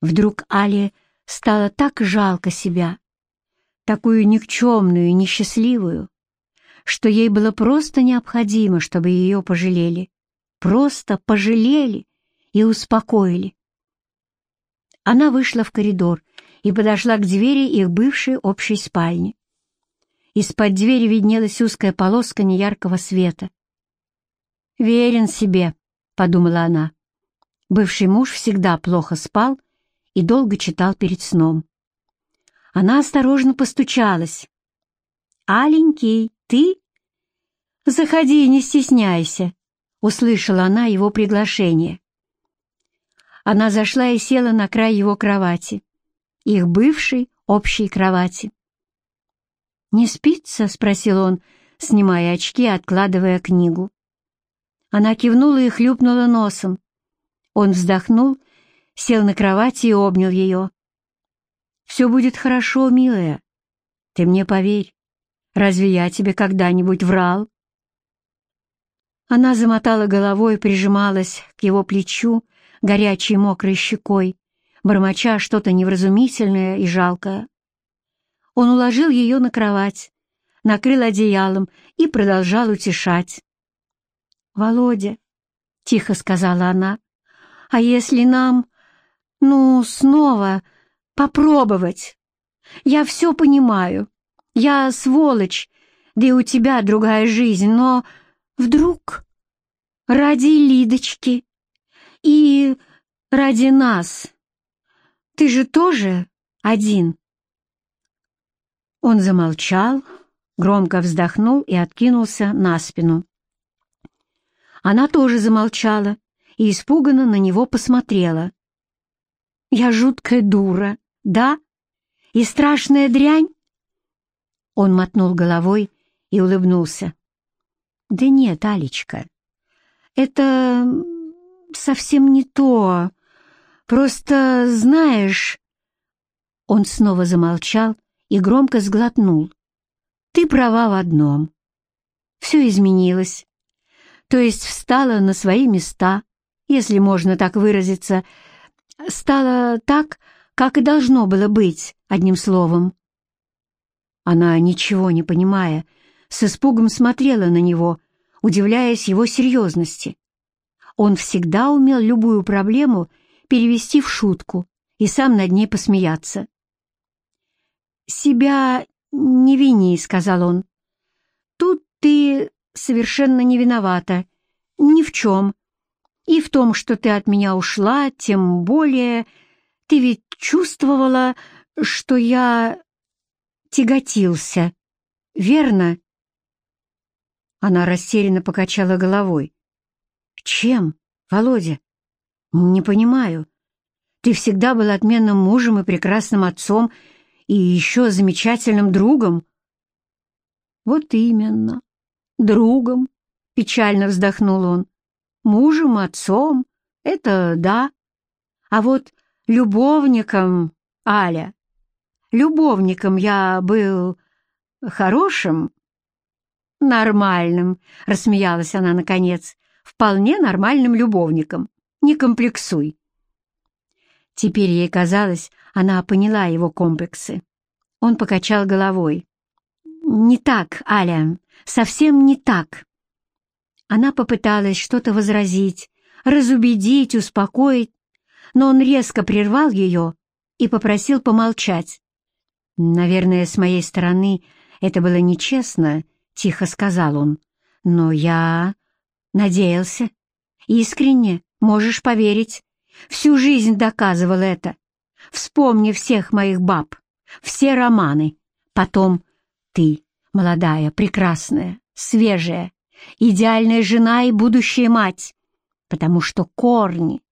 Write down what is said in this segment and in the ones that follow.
Вдруг Але стало так жалко себя, такую никчемную и несчастливую, что ей было просто необходимо, чтобы ее пожалели. Просто пожалели и успокоили. Она вышла в коридор и подошла к двери их бывшей общей спальни. Из-под двери виднелась узкая полоска неяркого света. «Верен себе», — подумала она. Бывший муж всегда плохо спал и долго читал перед сном. Она осторожно постучалась. «Аленький, ты?» «Заходи, не стесняйся», — услышала она его приглашение. Она зашла и села на край его кровати, их бывшей общей кровати. «Не спится?» — спросил он, снимая очки и откладывая книгу. Она кивнула и хлюпнула носом. Он вздохнул, сел на кровати и обнял ее. «Все будет хорошо, милая. Ты мне поверь. Разве я тебе когда-нибудь врал?» Она замотала головой, прижималась к его плечу, горячей мокрой щекой, бормоча что-то невразумительное и жалкое. Он уложил ее на кровать, накрыл одеялом и продолжал утешать. «Володя», — тихо сказала она, — «а если нам, ну, снова попробовать? Я все понимаю. Я сволочь, да и у тебя другая жизнь, но Вдруг ради Лидочки и ради нас. Ты же тоже один. Он замолчал, громко вздохнул и откинулся на спину. Она тоже замолчала и испуганно на него посмотрела. «Я жуткая дура, да? И страшная дрянь?» Он мотнул головой и улыбнулся. «Да нет, Алечка, это совсем не то. Просто, знаешь...» Он снова замолчал и громко сглотнул. «Ты права в одном. Все изменилось. То есть встала на свои места, если можно так выразиться. Стало так, как и должно было быть, одним словом». Она, ничего не понимая, с испугом смотрела на него, удивляясь его серьезности. Он всегда умел любую проблему перевести в шутку и сам над ней посмеяться. «Себя не вини», — сказал он. «Тут ты совершенно не виновата. Ни в чем. И в том, что ты от меня ушла, тем более ты ведь чувствовала, что я тяготился. Верно?» Она растерянно покачала головой. «Чем, Володя? Не понимаю. Ты всегда был отменным мужем и прекрасным отцом, и еще замечательным другом». «Вот именно. Другом», — печально вздохнул он. «Мужем, отцом — это да. А вот любовником, Аля, любовником я был хорошим, «Нормальным», — рассмеялась она наконец, — «вполне нормальным любовником. Не комплексуй». Теперь ей казалось, она поняла его комплексы. Он покачал головой. «Не так, Аля, совсем не так». Она попыталась что-то возразить, разубедить, успокоить, но он резко прервал ее и попросил помолчать. Наверное, с моей стороны это было нечестно тихо сказал он. «Но я надеялся. Искренне, можешь поверить. Всю жизнь доказывал это. Вспомни всех моих баб, все романы. Потом ты, молодая, прекрасная, свежая, идеальная жена и будущая мать. Потому что корни,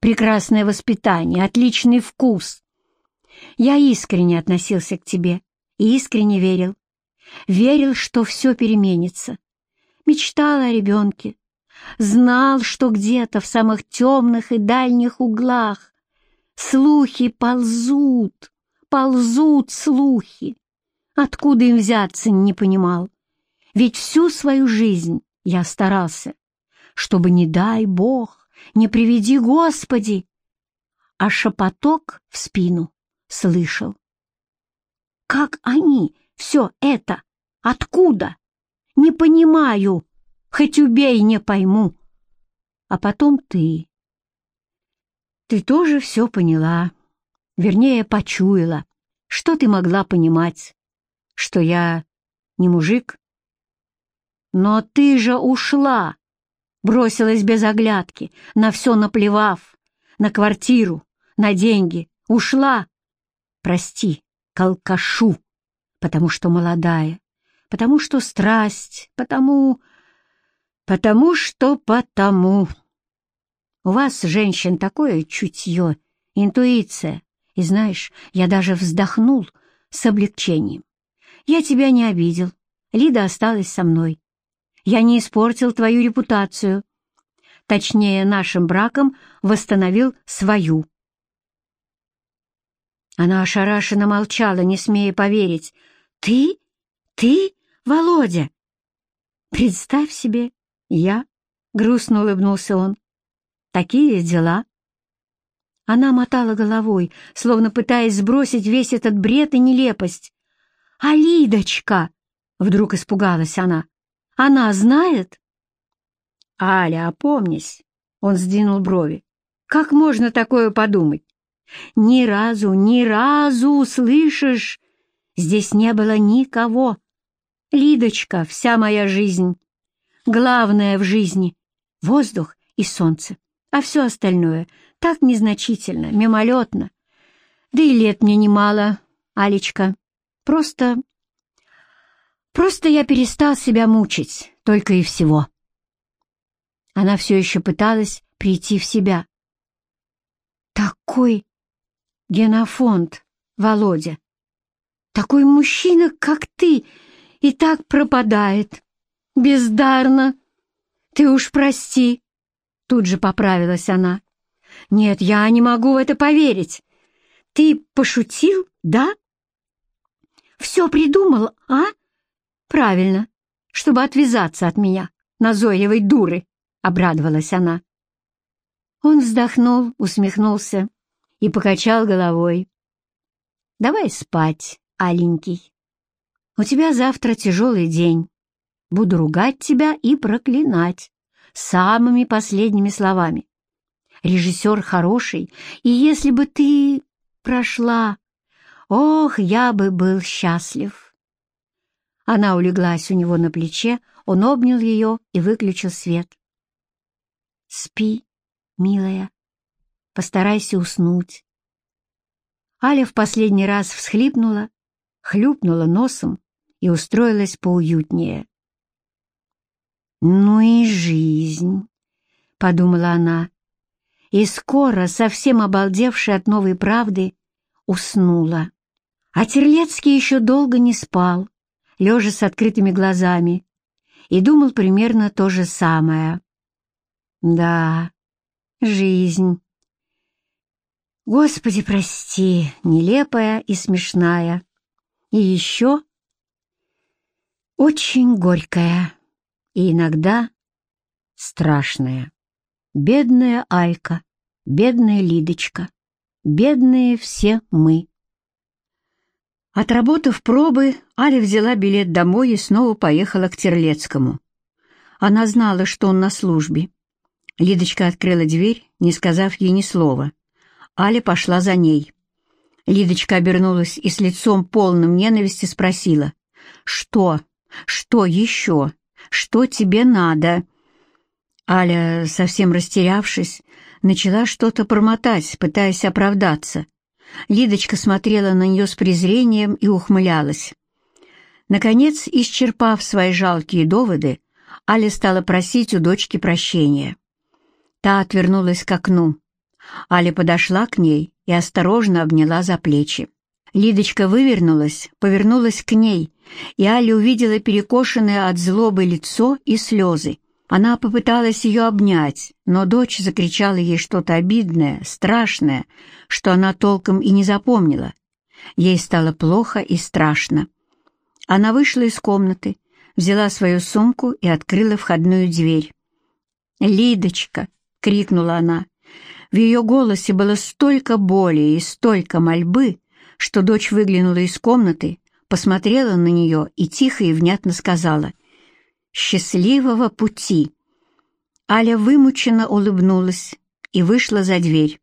прекрасное воспитание, отличный вкус. Я искренне относился к тебе и искренне верил, верил, что все переменится. Мечтал о ребенке, знал, что где-то в самых темных и дальних углах слухи ползут, ползут слухи. Откуда им взяться, не понимал. Ведь всю свою жизнь я старался, чтобы, не дай Бог, не приведи Господи. а шепоток в спину слышал. «Как они? Все это? Откуда? Не понимаю, хоть убей, не пойму. А потом ты. Ты тоже все поняла, вернее, почуяла. Что ты могла понимать? Что я не мужик? Но ты же ушла, бросилась без оглядки, на все наплевав, на квартиру, на деньги, ушла. Прости, к алкашу, потому что молодая, потому что страсть, потому... потому что потому. У вас, женщин, такое чутье, интуиция. И знаешь, я даже вздохнул с облегчением. Я тебя не обидел. Лида осталась со мной. Я не испортил твою репутацию. Точнее, нашим браком восстановил свою. Она ошарашенно молчала, не смея поверить. «Ты? Ты, Володя?» «Представь себе, я...» — грустно улыбнулся он. «Такие дела». Она мотала головой, словно пытаясь сбросить весь этот бред и нелепость. «А Лидочка?» — вдруг испугалась она. «Она знает?» «Аля, опомнись!» — он сдвинул брови. «Как можно такое подумать? Ни разу, ни разу, слышишь? Здесь не было никого. Лидочка — вся моя жизнь. Главное в жизни — воздух и солнце, а все остальное так незначительно, мимолетно. Да и лет мне немало, Алечка. Просто... Просто я перестал себя мучить, только и всего. Она все еще пыталась прийти в себя. Такой Генофонд, Володя. Такой мужчина, как ты, и так пропадает. Бездарно. Ты уж прости. Тут же поправилась она. Нет, я не могу в это поверить. Ты пошутил, да? Все придумал, а? Правильно, чтобы отвязаться от меня, назойливой дуры, обрадовалась она. Он вздохнул, усмехнулся и покачал головой. «Давай спать, аленький. У тебя завтра тяжелый день. Буду ругать тебя и проклинать самыми последними словами. Режиссер хороший, и если бы ты прошла, ох, я бы был счастлив». Она улеглась у него на плече, он обнял ее и выключил свет. «Спи, милая», Постарайся уснуть. Аля в последний раз всхлипнула, хлюпнула носом и устроилась поуютнее. «Ну и жизнь», — подумала она, и скоро, совсем обалдевшая от новой правды, уснула. А Терлецкий еще долго не спал, лежа с открытыми глазами, и думал примерно то же самое. «Да, жизнь», Господи, прости, нелепая и смешная. И еще очень горькая и иногда страшная. Бедная Айка, бедная Лидочка, бедные все мы. Отработав пробы, Аля взяла билет домой и снова поехала к Терлецкому. Она знала, что он на службе. Лидочка открыла дверь, не сказав ей ни слова. Аля пошла за ней. Лидочка обернулась и с лицом полным ненависти спросила. «Что? Что еще? Что тебе надо?» Аля, совсем растерявшись, начала что-то промотать, пытаясь оправдаться. Лидочка смотрела на нее с презрением и ухмылялась. Наконец, исчерпав свои жалкие доводы, Аля стала просить у дочки прощения. Та отвернулась к окну. Аля подошла к ней и осторожно обняла за плечи. Лидочка вывернулась, повернулась к ней, и Аля увидела перекошенное от злобы лицо и слезы. Она попыталась ее обнять, но дочь закричала ей что-то обидное, страшное, что она толком и не запомнила. Ей стало плохо и страшно. Она вышла из комнаты, взяла свою сумку и открыла входную дверь. «Лидочка!» — крикнула она. В ее голосе было столько боли и столько мольбы, что дочь выглянула из комнаты, посмотрела на нее и тихо и внятно сказала «Счастливого пути!». Аля вымученно улыбнулась и вышла за дверь.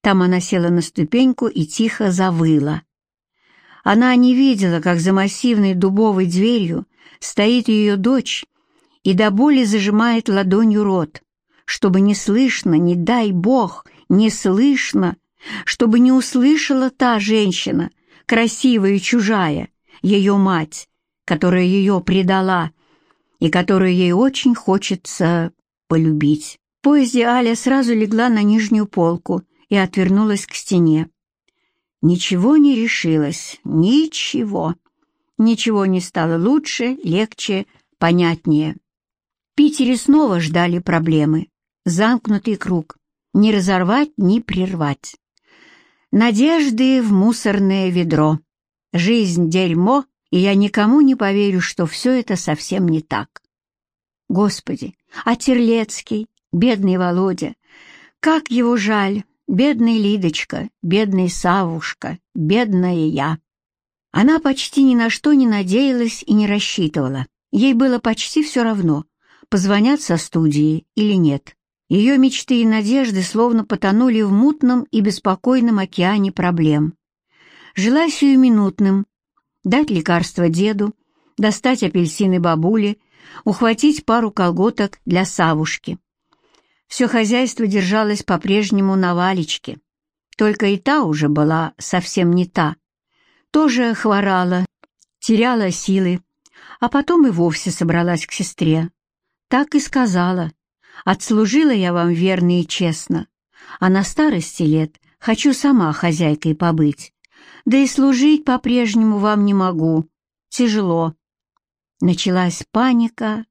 Там она села на ступеньку и тихо завыла. Она не видела, как за массивной дубовой дверью стоит ее дочь и до боли зажимает ладонью рот, чтобы не слышно, не дай бог, не слышно, чтобы не услышала та женщина, красивая и чужая, ее мать, которая ее предала и которую ей очень хочется полюбить. В поезде Аля сразу легла на нижнюю полку и отвернулась к стене. Ничего не решилось, ничего. Ничего не стало лучше, легче, понятнее. В Питере снова ждали проблемы. Замкнутый круг. Не разорвать, не прервать. Надежды в мусорное ведро. Жизнь — дерьмо, и я никому не поверю, что все это совсем не так. Господи, а Терлецкий, бедный Володя, как его жаль, Бедная Лидочка, бедный Савушка, бедная я. Она почти ни на что не надеялась и не рассчитывала. Ей было почти все равно, позвонят со студии или нет. Ее мечты и надежды словно потонули в мутном и беспокойном океане проблем. Жила сиюминутным, дать лекарство деду, достать апельсины бабуле, ухватить пару колготок для Савушки. Все хозяйство держалось по-прежнему на валечке, только и та уже была совсем не та. Тоже хворала, теряла силы, а потом и вовсе собралась к сестре. Так и сказала. «Отслужила я вам верно и честно, а на старости лет хочу сама хозяйкой побыть. Да и служить по-прежнему вам не могу. Тяжело». Началась паника.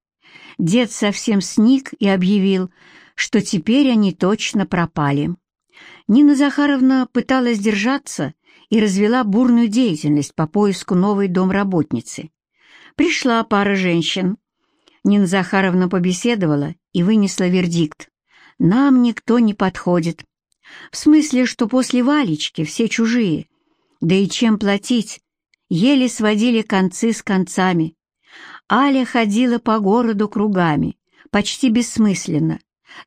Дед совсем сник и объявил, что теперь они точно пропали. Нина Захаровна пыталась держаться и развела бурную деятельность по поиску новой домработницы. Пришла пара женщин. Нина Захаровна побеседовала и вынесла вердикт. «Нам никто не подходит. В смысле, что после Валечки все чужие. Да и чем платить? Еле сводили концы с концами. Аля ходила по городу кругами, почти бессмысленно,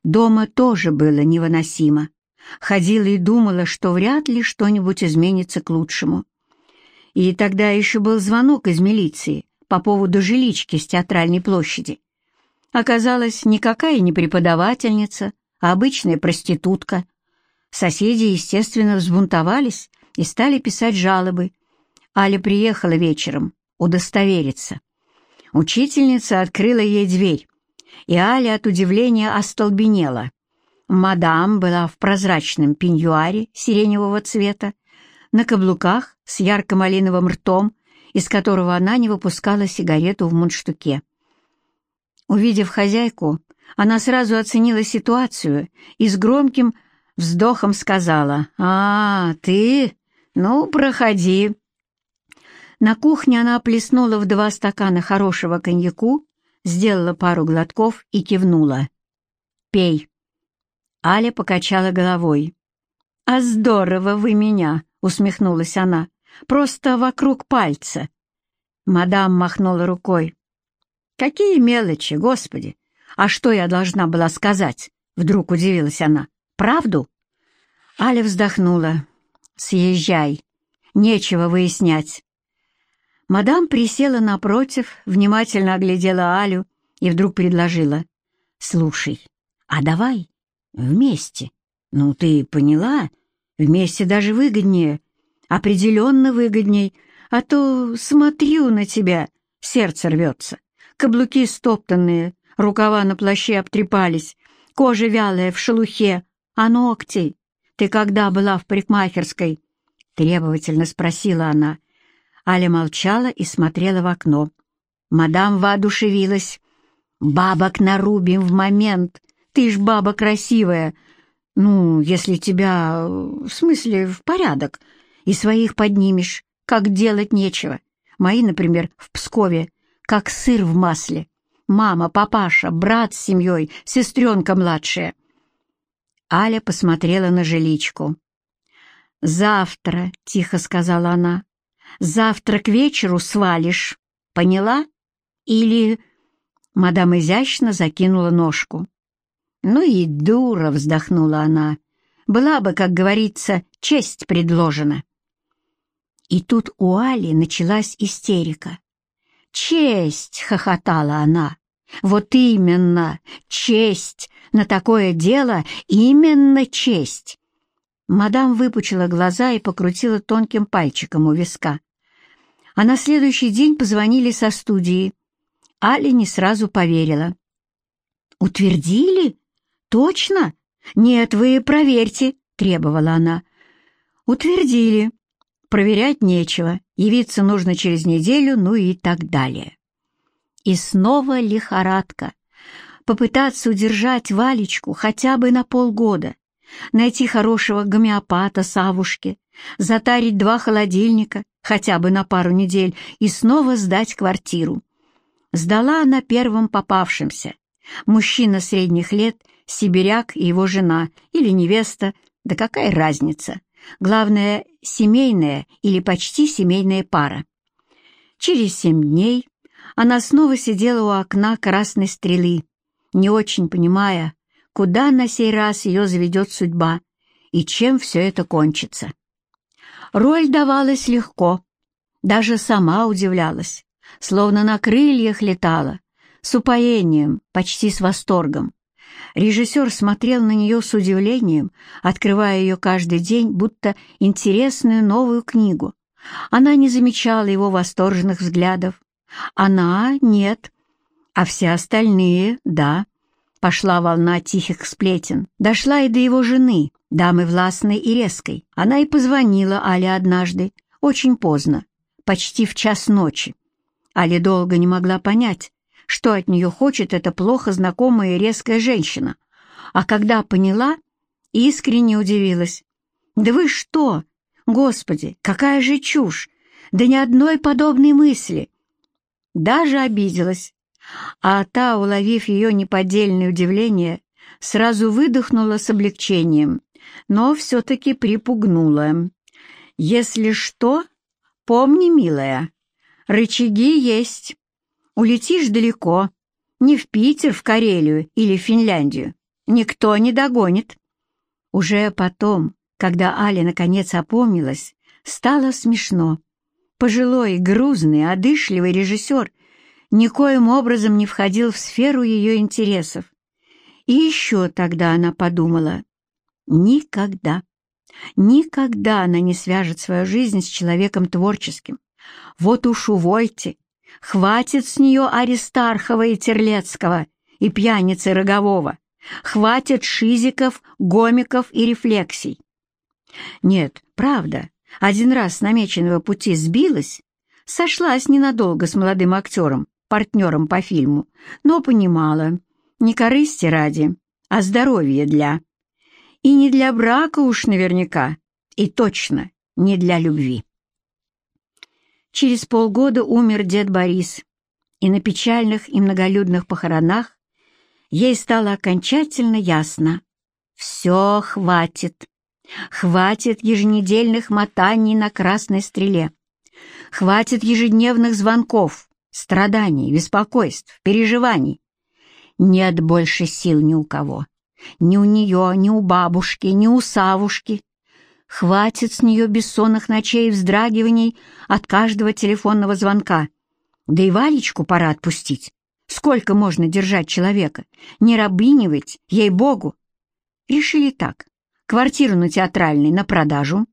Дома тоже было невыносимо. Ходила и думала, что вряд ли что-нибудь изменится к лучшему. И тогда еще был звонок из милиции по поводу жилички с театральной площади. Оказалось, никакая не преподавательница, а обычная проститутка. Соседи, естественно, взбунтовались и стали писать жалобы. Аля приехала вечером удостовериться. Учительница открыла ей дверь и Аля от удивления остолбенела. Мадам была в прозрачном пеньюаре сиреневого цвета, на каблуках с ярко-малиновым ртом, из которого она не выпускала сигарету в мундштуке. Увидев хозяйку, она сразу оценила ситуацию и с громким вздохом сказала «А, ты? Ну, проходи». На кухне она плеснула в два стакана хорошего коньяку сделала пару глотков и кивнула. «Пей». Аля покачала головой. «А здорово вы меня!» — усмехнулась она. «Просто вокруг пальца». Мадам махнула рукой. «Какие мелочи, господи! А что я должна была сказать?» Вдруг удивилась она. «Правду?» Аля вздохнула. «Съезжай. Нечего выяснять. Мадам присела напротив, внимательно оглядела Алю и вдруг предложила. «Слушай, а давай вместе. Ну, ты поняла? Вместе даже выгоднее. Определенно выгодней. А то смотрю на тебя, сердце рвется. Каблуки стоптанные, рукава на плаще обтрепались, кожа вялая в шелухе, а ногти? Ты когда была в парикмахерской?» Требовательно спросила она Аля молчала и смотрела в окно. Мадам воодушевилась. «Бабок нарубим в момент. Ты ж баба красивая. Ну, если тебя... В смысле, в порядок. И своих поднимешь. Как делать нечего. Мои, например, в Пскове. Как сыр в масле. Мама, папаша, брат с семьей, сестренка младшая». Аля посмотрела на жиличку. «Завтра», — тихо сказала она, — «завтра к вечеру свалишь. Поняла? Или...» Мадам изящно закинула ножку. «Ну и дура!» — вздохнула она. «Была бы, как говорится, честь предложена». И тут у Али началась истерика. «Честь!» — хохотала она. «Вот именно! Честь! На такое дело именно честь!» Мадам выпучила глаза и покрутила тонким пальчиком у виска. А на следующий день позвонили со студии. Али не сразу поверила. «Утвердили? Точно? Нет, вы проверьте», — требовала она. «Утвердили. Проверять нечего. Явиться нужно через неделю, ну и так далее». И снова лихорадка. Попытаться удержать Валечку хотя бы на полгода найти хорошего гомеопата Савушке, затарить два холодильника хотя бы на пару недель и снова сдать квартиру. Сдала она первым попавшимся. Мужчина средних лет, сибиряк и его жена или невеста, да какая разница. Главное, семейная или почти семейная пара. Через семь дней она снова сидела у окна красной стрелы, не очень понимая, куда на сей раз ее заведет судьба и чем все это кончится. Роль давалась легко, даже сама удивлялась, словно на крыльях летала, с упоением, почти с восторгом. Режиссер смотрел на нее с удивлением, открывая ее каждый день, будто интересную новую книгу. Она не замечала его восторженных взглядов. Она — нет, а все остальные — да. Пошла волна тихих сплетен, дошла и до его жены, дамы властной и резкой. Она и позвонила Але однажды, очень поздно, почти в час ночи. Але долго не могла понять, что от нее хочет эта плохо знакомая резкая женщина. А когда поняла, искренне удивилась. «Да вы что? Господи, какая же чушь! Да ни одной подобной мысли!» Даже обиделась, а та, уловив ее неподдельное удивление, сразу выдохнула с облегчением, но все-таки припугнула. «Если что, помни, милая, рычаги есть. Улетишь далеко, не в Питер, в Карелию или в Финляндию. Никто не догонит». Уже потом, когда Аля наконец опомнилась, стало смешно. Пожилой, грузный, одышливый режиссер — никоим образом не входил в сферу ее интересов. И еще тогда она подумала, никогда, никогда она не свяжет свою жизнь с человеком творческим. Вот уж увольте, хватит с нее Аристархова и Терлецкого и пьяницы Рогового, хватит шизиков, гомиков и рефлексий. Нет, правда, один раз с намеченного пути сбилась, сошлась ненадолго с молодым актером, партнером по фильму, но понимала, не корысти ради, а здоровье для. И не для брака уж наверняка, и точно не для любви. Через полгода умер дед Борис, и на печальных и многолюдных похоронах ей стало окончательно ясно — все хватит. Хватит еженедельных мотаний на красной стреле. Хватит ежедневных звонков, страданий, беспокойств, переживаний. Нет больше сил ни у кого. Ни у нее, ни у бабушки, ни у Савушки. Хватит с нее бессонных ночей и вздрагиваний от каждого телефонного звонка. Да и Валечку пора отпустить. Сколько можно держать человека? Не рабынивать, ей-богу. Решили так. Квартиру на Театральной на продажу,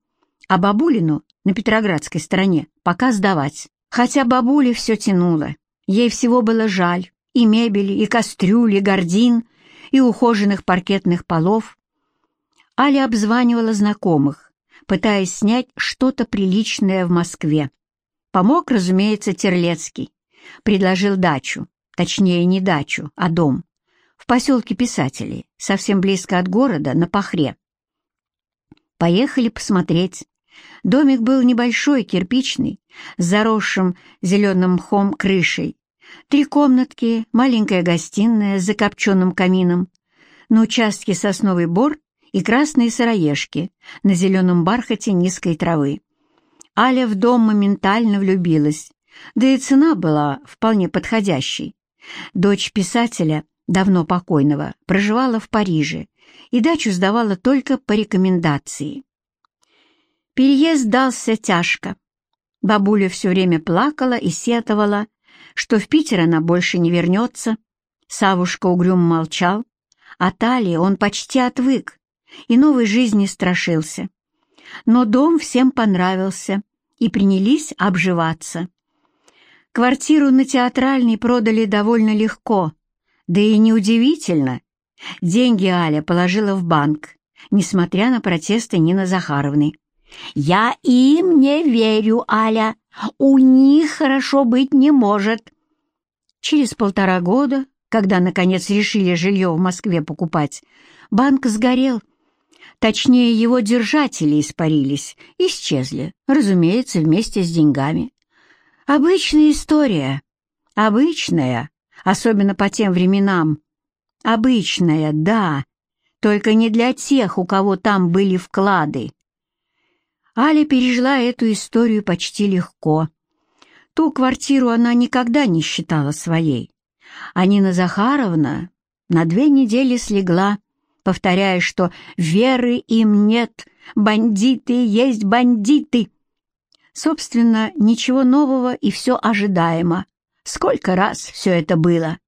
а бабулину на Петроградской стороне пока сдавать. Хотя бабуле все тянуло, ей всего было жаль, и мебели, и кастрюли, и гордин, и ухоженных паркетных полов. Аля обзванивала знакомых, пытаясь снять что-то приличное в Москве. Помог, разумеется, Терлецкий. Предложил дачу, точнее не дачу, а дом, в поселке Писателей, совсем близко от города, на Пахре. Поехали посмотреть. Домик был небольшой, кирпичный, с заросшим зеленым мхом крышей. Три комнатки, маленькая гостиная с закопченным камином, на участке сосновый бор и красные сыроежки на зеленом бархате низкой травы. Аля в дом моментально влюбилась, да и цена была вполне подходящей. Дочь писателя, давно покойного, проживала в Париже и дачу сдавала только по рекомендации. Переезд дался тяжко. Бабуля все время плакала и сетовала, что в Питер она больше не вернется. Савушка угрюм молчал, а Талии он почти отвык и новой жизни страшился. Но дом всем понравился, и принялись обживаться. Квартиру на Театральной продали довольно легко, да и неудивительно. Деньги Аля положила в банк, несмотря на протесты Нины Захаровны. «Я им не верю, Аля. У них хорошо быть не может». Через полтора года, когда, наконец, решили жилье в Москве покупать, банк сгорел. Точнее, его держатели испарились, исчезли, разумеется, вместе с деньгами. Обычная история. Обычная, особенно по тем временам. Обычная, да, только не для тех, у кого там были вклады. Аля пережила эту историю почти легко. Ту квартиру она никогда не считала своей. А Нина Захаровна на две недели слегла, повторяя, что веры им нет, бандиты есть бандиты. Собственно, ничего нового и все ожидаемо. Сколько раз все это было.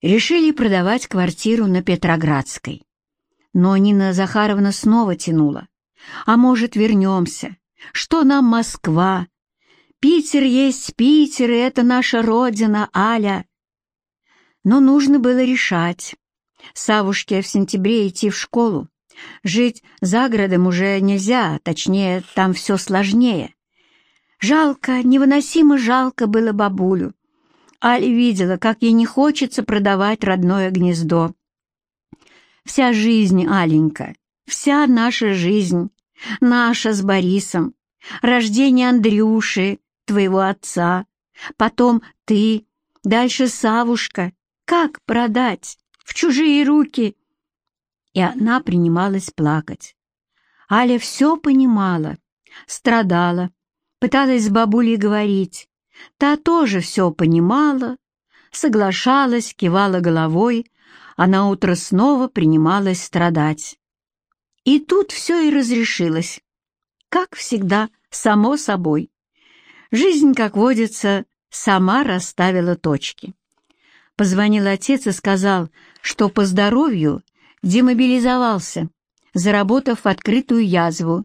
Решили продавать квартиру на Петроградской. Но Нина Захаровна снова тянула. А может, вернемся? Что нам Москва? Питер есть Питер, и это наша родина, Аля. Но нужно было решать. Савушке в сентябре идти в школу. Жить за городом уже нельзя, точнее, там все сложнее. Жалко, невыносимо жалко было бабулю. Аля видела, как ей не хочется продавать родное гнездо. Вся жизнь, Аленька, Вся наша жизнь, наша с Борисом, рождение Андрюши, твоего отца, потом ты, дальше Савушка. Как продать? В чужие руки? И она принималась плакать. Аля все понимала, страдала, пыталась с бабулей говорить. Та тоже все понимала, соглашалась, кивала головой, а на утро снова принималась страдать. И тут все и разрешилось. Как всегда, само собой. Жизнь, как водится, сама расставила точки. Позвонил отец и сказал, что по здоровью демобилизовался, заработав открытую язву.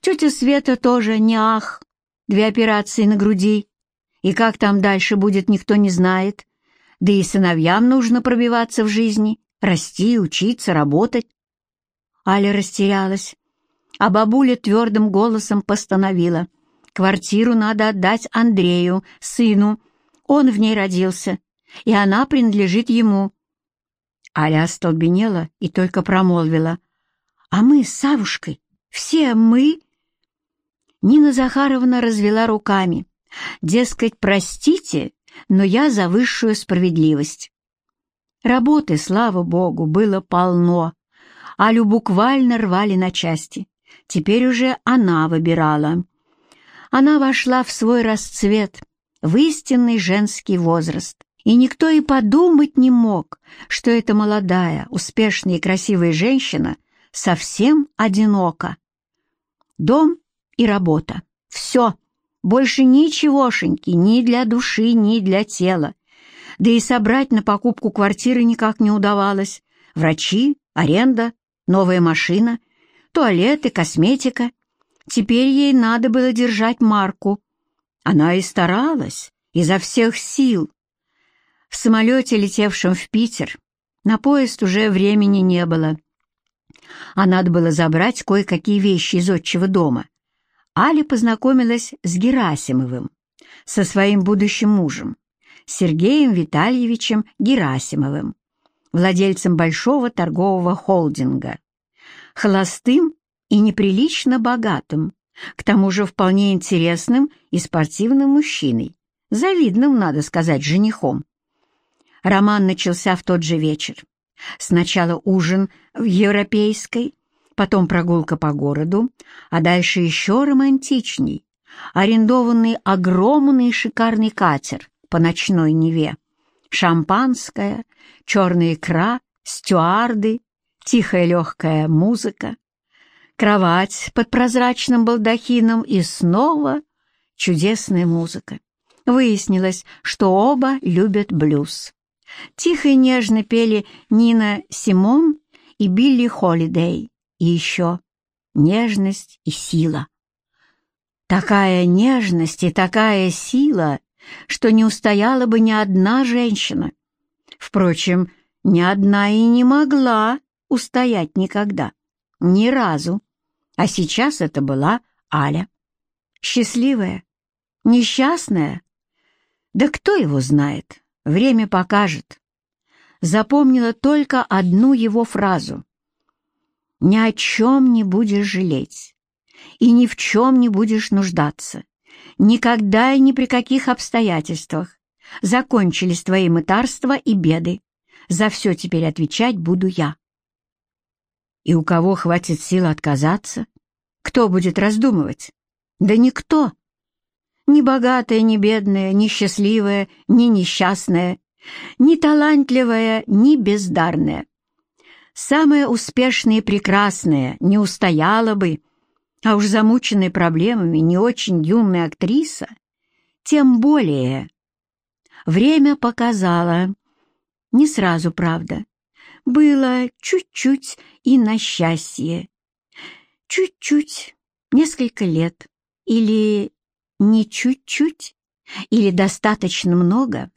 Тетя Света тоже не ах, две операции на груди. И как там дальше будет, никто не знает. Да и сыновьям нужно пробиваться в жизни, расти, учиться, работать. Аля растерялась, а бабуля твердым голосом постановила. Квартиру надо отдать Андрею, сыну. Он в ней родился, и она принадлежит ему. Аля остолбенела и только промолвила. «А мы с Савушкой? Все мы?» Нина Захаровна развела руками. Дескать, простите, но я за высшую справедливость. Работы, слава богу, было полно. Алю буквально рвали на части. Теперь уже она выбирала. Она вошла в свой расцвет, в истинный женский возраст. И никто и подумать не мог, что эта молодая, успешная и красивая женщина совсем одинока. Дом и работа. Все. Больше ничегошеньки ни для души, ни для тела. Да и собрать на покупку квартиры никак не удавалось. Врачи, аренда, новая машина, туалет и косметика. Теперь ей надо было держать марку. Она и старалась, изо всех сил. В самолете, летевшем в Питер, на поезд уже времени не было. А надо было забрать кое-какие вещи из отчего дома. Аля познакомилась с Герасимовым, со своим будущим мужем, Сергеем Витальевичем Герасимовым владельцем большого торгового холдинга, холостым и неприлично богатым, к тому же вполне интересным и спортивным мужчиной, завидным, надо сказать, женихом. Роман начался в тот же вечер. Сначала ужин в европейской, потом прогулка по городу, а дальше еще романтичней. Арендованный огромный шикарный катер по ночной Неве. Шампанское, черная икра, стюарды, тихая легкая музыка, кровать под прозрачным балдахином и снова чудесная музыка. Выяснилось, что оба любят блюз. Тихо и нежно пели Нина Симон и Билли Холидей. И еще нежность и сила. Такая нежность и такая сила, что не устояла бы ни одна женщина. Впрочем, ни одна и не могла устоять никогда, ни разу. А сейчас это была Аля. Счастливая, несчастная. Да кто его знает, время покажет. Запомнила только одну его фразу ни о чем не будешь жалеть и ни в чем не будешь нуждаться. Никогда и ни при каких обстоятельствах. Закончились твои мытарства и беды. За все теперь отвечать буду я. И у кого хватит сил отказаться? Кто будет раздумывать? Да никто. Ни богатая, ни бедная, ни счастливая, ни несчастная, ни талантливая, ни бездарная самая успешная и прекрасная не устояла бы, а уж замученная проблемами не очень юная актриса, тем более. Время показало, не сразу, правда, было чуть-чуть и на счастье. Чуть-чуть, несколько лет, или не чуть-чуть, или достаточно много.